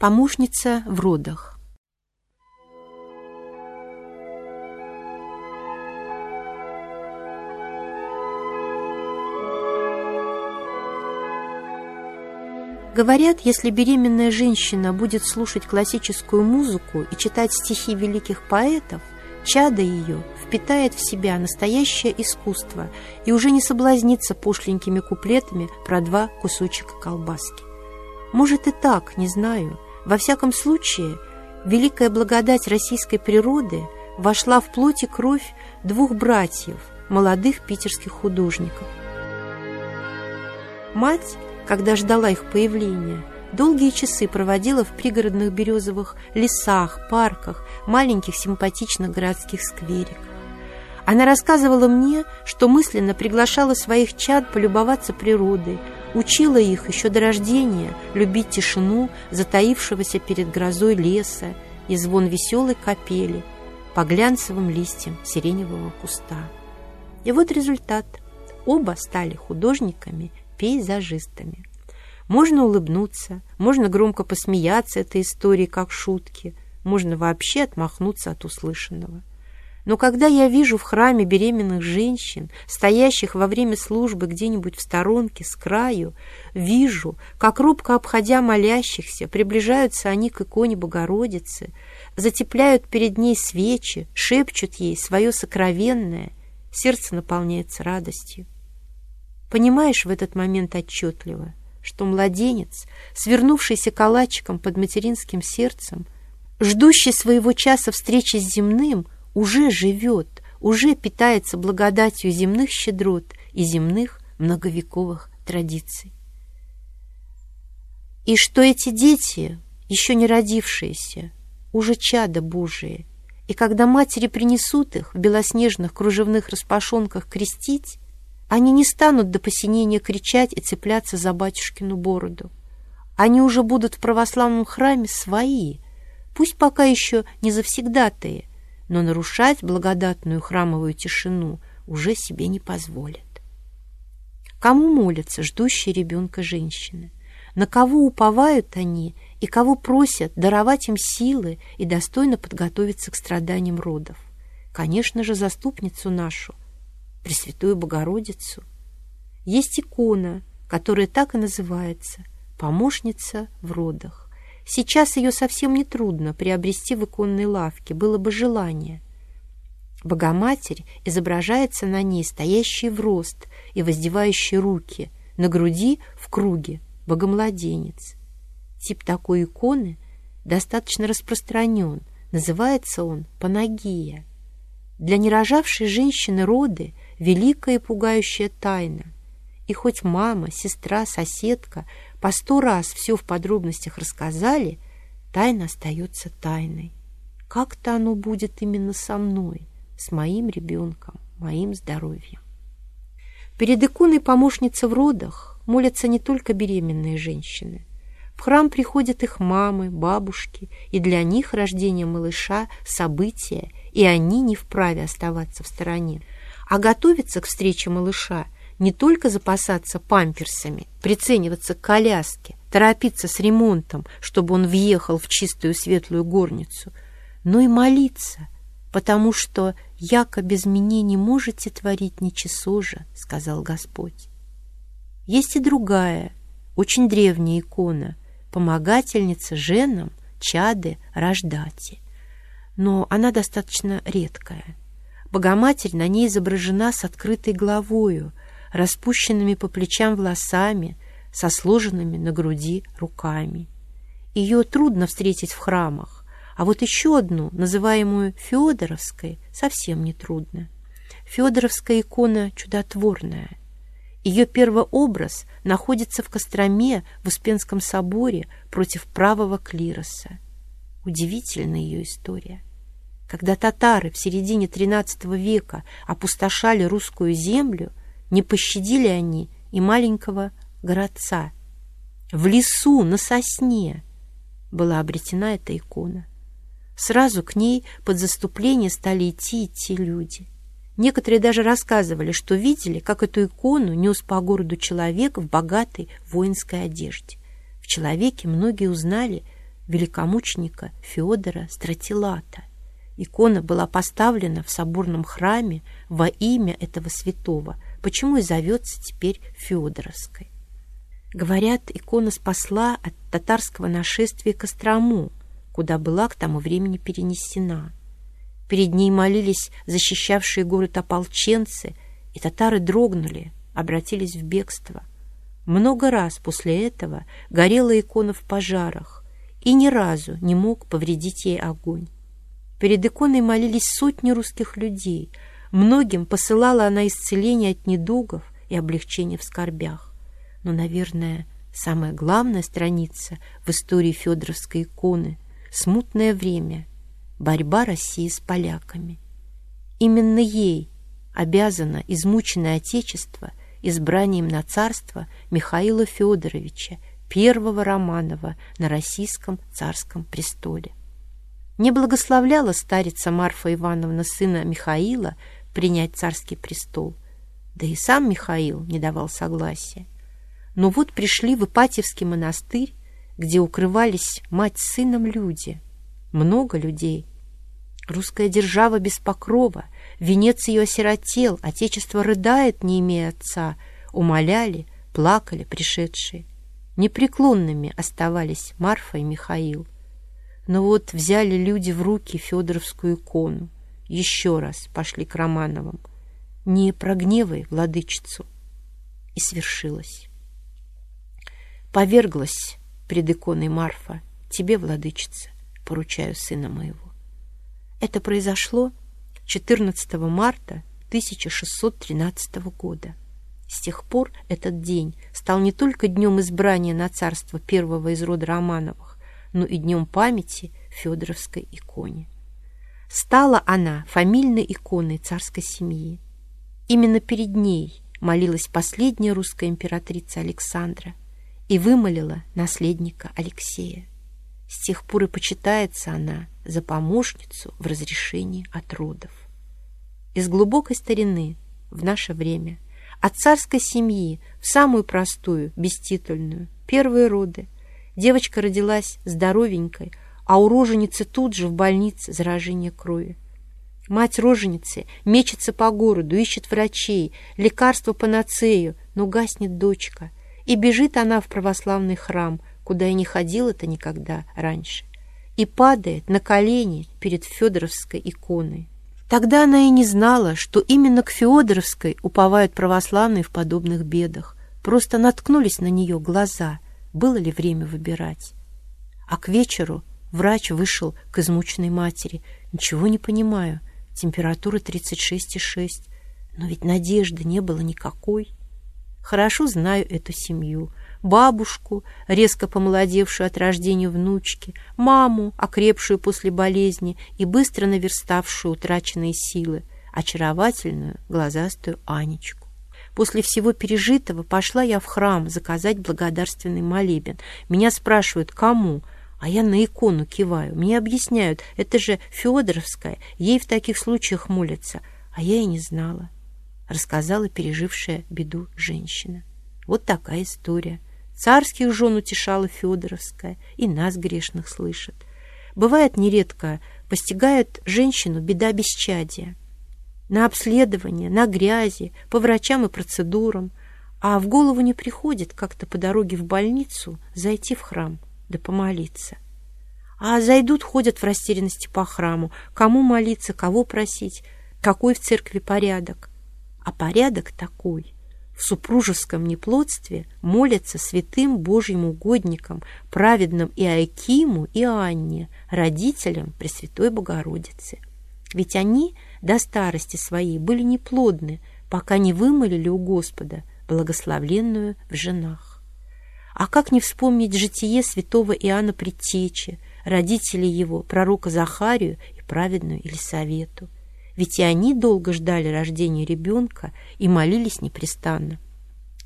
Помощница в родах. Говорят, если беременная женщина будет слушать классическую музыку и читать стихи великих поэтов, чадо ее впитает в себя настоящее искусство и уже не соблазнится пошленькими куплетами про два кусочка колбаски. Может и так, не знаю. Во всяком случае, великая благодать российской природы вошла в плоть и кровь двух братьев, молодых питерских художников. Мать, когда ждала их появления, долгие часы проводила в пригородных березовых лесах, парках, маленьких симпатичных городских сквериках. Она рассказывала мне, что мысленно приглашала своих чад полюбоваться природой, учила их еще до рождения любить тишину затаившегося перед грозой леса и звон веселой капели по глянцевым листьям сиреневого куста. И вот результат. Оба стали художниками-пейзажистами. Можно улыбнуться, можно громко посмеяться этой истории как шутки, можно вообще отмахнуться от услышанного. Но когда я вижу в храме беременных женщин, стоящих во время службы где-нибудь в сторонке, с краю, вижу, как робко обходя молящихся, приближаются они к иконе Богородицы, затепляют перед ней свечи, шепчут ей свое сокровенное, сердце наполняется радостью. Понимаешь в этот момент отчетливо, что младенец, свернувшийся калачиком под материнским сердцем, ждущий своего часа встречи с земным — уже живет, уже питается благодатью земных щедрот и земных многовековых традиций. И что эти дети, еще не родившиеся, уже чада Божие, и когда матери принесут их в белоснежных кружевных распашонках крестить, они не станут до посинения кричать и цепляться за батюшкину бороду. Они уже будут в православном храме свои, пусть пока еще не завсегдатые, но нарушать благодатную храмовую тишину уже себе не позволят. Кому молятся ждущие ребенка женщины? На кого уповают они и кого просят даровать им силы и достойно подготовиться к страданиям родов? Конечно же, заступницу нашу, Пресвятую Богородицу. Есть икона, которая так и называется «Помощница в родах». Сейчас ее совсем не трудно приобрести в иконной лавке, было бы желание. Богоматерь изображается на ней стоящий в рост и воздевающий руки, на груди в круге богомладенец. Тип такой иконы достаточно распространен, называется он панагия. Для нерожавшей женщины роды великая и пугающая тайна. И хоть мама, сестра, соседка – по сто раз все в подробностях рассказали, тайна остается тайной. Как-то оно будет именно со мной, с моим ребенком, моим здоровьем. Перед иконой помощницы в родах молятся не только беременные женщины. В храм приходят их мамы, бабушки, и для них рождение малыша – событие, и они не вправе оставаться в стороне. А готовиться к встрече малыша – не только запасаться памперсами, прицениваться к коляске, торопиться с ремонтом, чтобы он въехал в чистую светлую горницу, но и молиться, потому что яко без меня не можете творить ничего же, сказал Господь. Есть и другая, очень древняя икона, помогательница женам, чады, рождати. Но она достаточно редкая. Богоматерь на ней изображена с открытой головою, распущенными по плечам волосами, со сложенными на груди руками. Ее трудно встретить в храмах, а вот еще одну, называемую Федоровской, совсем не трудно. Федоровская икона чудотворная. Ее первообраз находится в Костроме в Успенском соборе против правого клироса. Удивительная ее история. Когда татары в середине XIII века опустошали русскую землю, не пощадили они и маленького городца. В лесу, на сосне была обретена эта икона. Сразу к ней под заступление стали идти идти люди. Некоторые даже рассказывали, что видели, как эту икону нес по городу человек в богатой воинской одежде. В человеке многие узнали великомученика Феодора Стратилата. Икона была поставлена в соборном храме во имя этого святого, почему и зовется теперь Феодоровской. Говорят, икона спасла от татарского нашествия Кострому, куда была к тому времени перенесена. Перед ней молились защищавшие город ополченцы, и татары дрогнули, обратились в бегство. Много раз после этого горела икона в пожарах, и ни разу не мог повредить ей огонь. Перед иконой молились сотни русских людей. Многим посылала она исцеление от недугов и облегчение в скорбях. Но, наверное, самая главная страница в истории Федоровской иконы — смутное время, борьба России с поляками. Именно ей обязано измученное Отечество избранием на царство Михаила Федоровича, первого Романова на российском царском престоле. Не благословляла старица Марфа Ивановна сына Михаила принять царский престол, да и сам Михаил не давал согласия. Но вот пришли в Ипатьевский монастырь, где укрывались мать с сыном люди. Много людей. Русская держава без покрова — Венец ее осиротел, отечество рыдает, не имея отца. Умоляли, плакали пришедшие. Непреклонными оставались Марфа и Михаил. Но вот взяли люди в руки Федоровскую икону. Еще раз пошли к Романовым. Не прогневай владычицу. И свершилось. Поверглась пред иконой Марфа. Тебе, владычица, поручаю сына моего. Это произошло 14 марта 1613 года. С тех пор этот день стал не только днем избрания на царство первого из рода Романовых, но и днем памяти Федоровской иконе. Стала она фамильной иконой царской семьи. Именно перед ней молилась последняя русская императрица Александра и вымолила наследника Алексея. С тех пор и почитается она за помощницу в разрешении от родов. Из глубокой старины в наше время, от царской семьи в самую простую, беститульную, первые роды. Девочка родилась здоровенькой, а у роженицы тут же в больнице заражение крови. Мать роженицы мечется по городу, ищет врачей, лекарства панацею, но гаснет дочка. И бежит она в православный храм, куда и не ходила-то никогда раньше, и падает на колени перед Федоровской иконой. Тогда она и не знала, что именно к Феодоровской уповают православные в подобных бедах. Просто наткнулись на нее глаза. Было ли время выбирать? А к вечеру врач вышел к измученной матери. «Ничего не понимаю. Температура 36,6. Но ведь надежды не было никакой. Хорошо знаю эту семью бабушку, резко помолодевшую от рождения внучки, маму, окрепшую после болезни и быстро наверставшую утраченные силы, очаровательную глазастую Анечку. После всего пережитого пошла я в храм заказать благодарственный молебен. Меня спрашивают, кому? А я на икону киваю. Мне объясняют, это же Федоровская, ей в таких случаях молятся. А я и не знала, рассказала пережившая беду женщина. Вот такая история. Царских жен утешала Федоровская, и нас грешных слышит. Бывает нередко, постигает женщину беда бесчадия. На обследование, на грязи, по врачам и процедурам, а в голову не приходит как-то по дороге в больницу зайти в храм да помолиться. А зайдут, ходят в растерянности по храму, кому молиться, кого просить, какой в церкви порядок. А порядок такой — в супружеском неплодстве молятся святым Божьим угодникам, праведным Иоакиму и Анне, родителям Пресвятой Богородицы. Ведь они до старости своей были неплодны, пока не вымолили у Господа благословленную в женах. А как не вспомнить житие святого Иоанна Предтечи, родителей его, пророка Захарию и праведную Елисавету? ведь и они долго ждали рождения ребенка и молились непрестанно.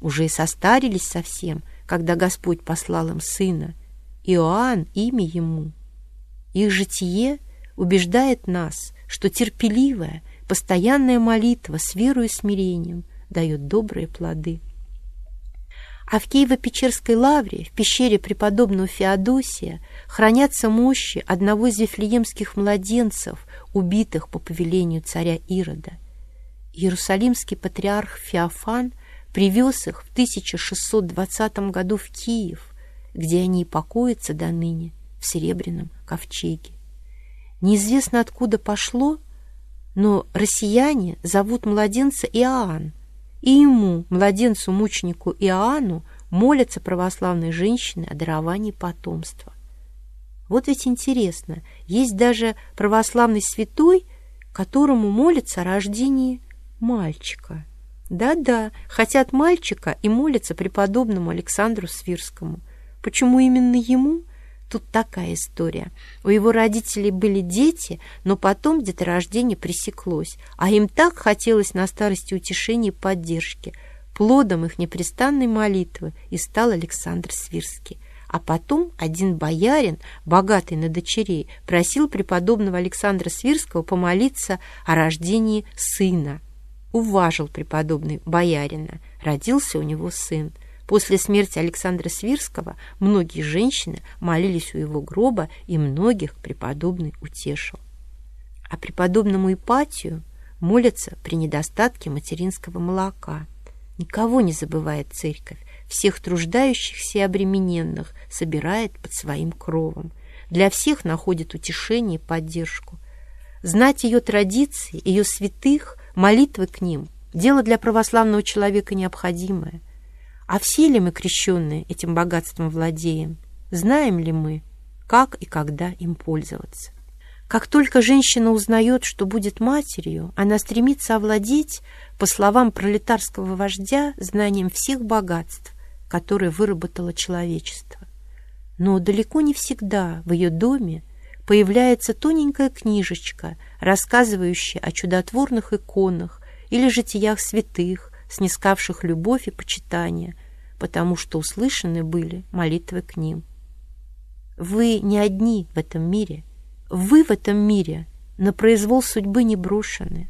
Уже и состарились совсем, когда Господь послал им сына. Иоанн — имя ему. Их житие убеждает нас, что терпеливая, постоянная молитва с верой и смирением дает добрые плоды. А в Киево-Печерской лавре, в пещере преподобного Феодосия, хранятся мощи одного из вифлеемских младенцев, убитых по повелению царя Ирода. Иерусалимский патриарх Феофан привез их в 1620 году в Киев, где они и покоятся до ныне в Серебряном ковчеге. Неизвестно откуда пошло, но россияне зовут младенца Иоанн, и ему, младенцу-мученику Иоанну, молятся православные женщины о даровании потомства. Вот ведь интересно, есть даже православный святой, которому молятся о рождении мальчика. Да-да, хотят мальчика и молятся преподобному Александру Свирскому. Почему именно ему? Тут такая история. У его родителей были дети, но потом деторождение пресеклось, а им так хотелось на старости утешения и поддержки. Плодом их непрестанной молитвы и стал Александр Свирский. А потом один боярин, богатый на дочерей, просил преподобного Александра Свирского помолиться о рождении сына. Уважил преподобный боярина. Родился у него сын. После смерти Александра Свирского многие женщины молились у его гроба, и многих преподобный утешил. А преподобному Ипатию молятся при недостатке материнского молока. Никого не забывает церковь, всех труждающихся и обремененных собирает под своим кровом. Для всех находит утешение и поддержку. Знать ее традиции, ее святых, молитвы к ним – дело для православного человека необходимое – а все ли мы, крещенные, этим богатством владеем? Знаем ли мы, как и когда им пользоваться? Как только женщина узнает, что будет матерью, она стремится овладеть, по словам пролетарского вождя, знанием всех богатств, которые выработало человечество. Но далеко не всегда в ее доме появляется тоненькая книжечка, рассказывающая о чудотворных иконах или житиях святых, снискавших любовь и почитание, потому что услышаны были молитвы к ним. Вы не одни в этом мире. Вы в этом мире на произвол судьбы не брошены.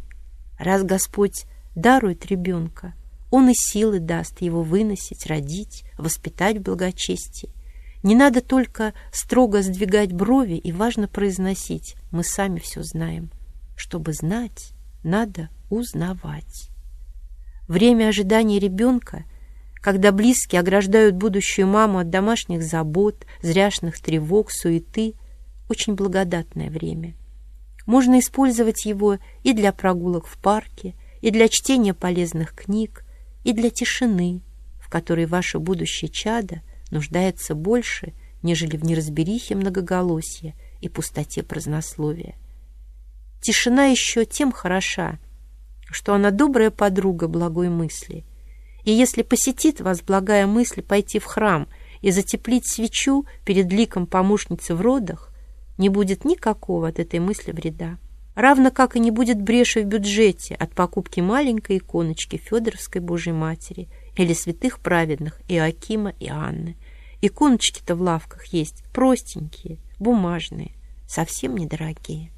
Раз Господь дарует ребенка, Он и силы даст его выносить, родить, воспитать в благочестии. Не надо только строго сдвигать брови и важно произносить «мы сами все знаем». Чтобы знать, надо узнавать. Время ожидания ребенка когда близкие ограждают будущую маму от домашних забот, зряшных тревог, суеты, очень благодатное время. Можно использовать его и для прогулок в парке, и для чтения полезных книг, и для тишины, в которой ваше будущее чадо нуждается больше, нежели в неразберихе многоголосия и пустоте празднословия. Тишина еще тем хороша, что она добрая подруга благой мысли — и если посетит вас благая мысль пойти в храм и затеплить свечу перед ликом помощницы в родах, не будет никакого от этой мысли вреда. Равно как и не будет бреши в бюджете от покупки маленькой иконочки Федоровской Божьей Матери или святых праведных Иоакима и Анны. Иконочки-то в лавках есть простенькие, бумажные, совсем недорогие.